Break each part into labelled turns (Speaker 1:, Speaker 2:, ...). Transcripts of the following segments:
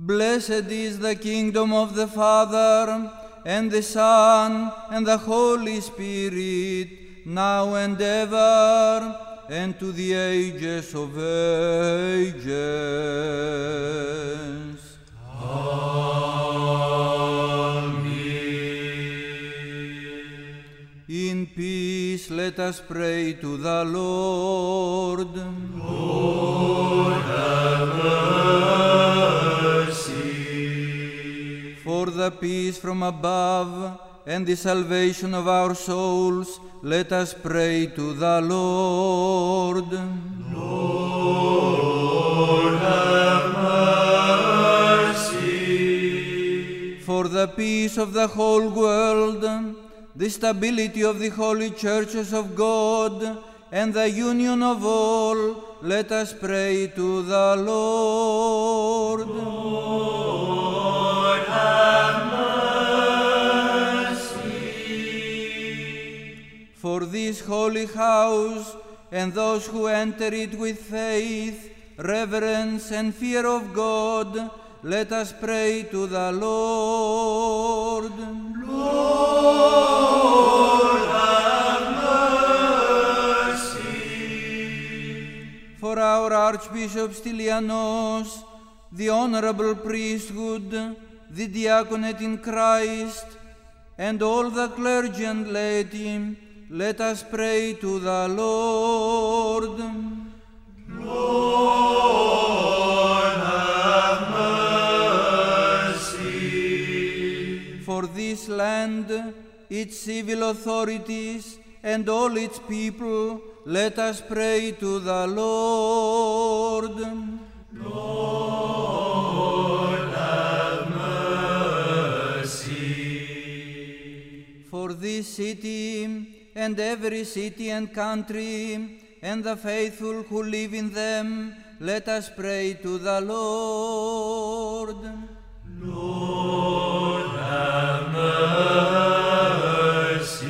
Speaker 1: Blessed is the kingdom of the Father, and the Son, and the Holy Spirit, now and ever, and to the ages of ages. Amen. In peace, let us pray to the Lord. For peace from above and the salvation of our souls, let us pray to the Lord. Lord, have mercy. For the peace of the whole world, the stability of the holy churches of God, and the union of all, let us pray to the Lord. For this holy house and those who enter it with faith, reverence, and fear of God, let us pray to the Lord. Lord, have mercy. For our Archbishop Stylianos, the honorable priesthood, the diaconate in Christ, and all the clergy and laity, Let us pray to the Lord. Lord, have mercy. For this land, its civil authorities, and all its people, let us pray to the Lord. Lord, have mercy. For this city, and every city and country, and the faithful who live in them, let us pray to the Lord. Lord, have mercy.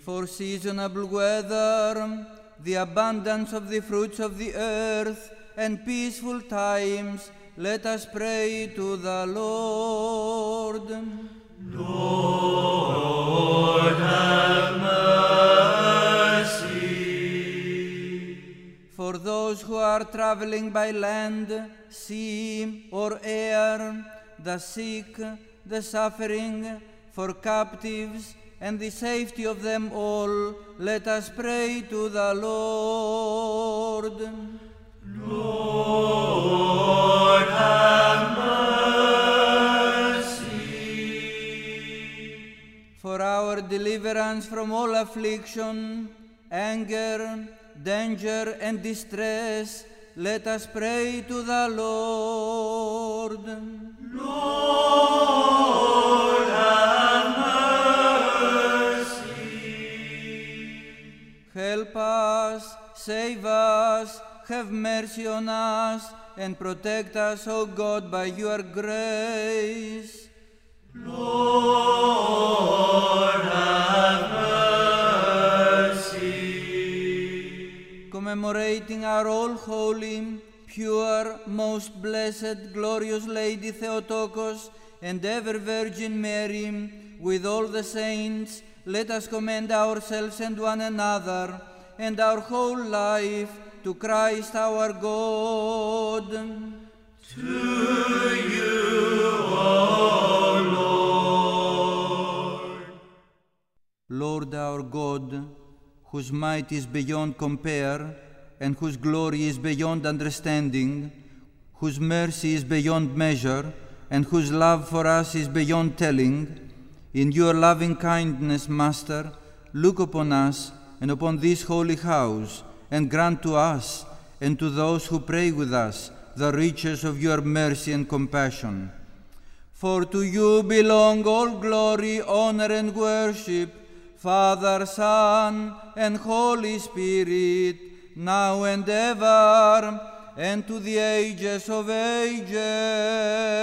Speaker 1: For seasonable weather, the abundance of the fruits of the earth, and peaceful times, let us pray to the Lord. For traveling by land, sea, or air, the sick, the suffering, for captives, and the safety of them all, let us pray to the Lord. Lord, have mercy. For our deliverance from all affliction, anger, danger, and distress, let us pray to the Lord. Help us, save us, have mercy on us, and protect us, O God, by your grace. Commemorating our all holy, pure, most blessed, glorious Lady Theotokos and ever Virgin Mary, with all the saints, let us commend ourselves and one another and our whole life to Christ our God. To you, O Lord. Lord our God, whose might is beyond compare, and whose glory is beyond understanding, whose mercy is beyond measure, and whose love for us is beyond telling, in your loving kindness, Master, look upon us and upon this holy house, and grant to us and to those who pray with us the riches of your mercy and compassion. For to you belong all glory, honor, and worship, Father, Son, and Holy Spirit, now and ever, and to the ages of ages.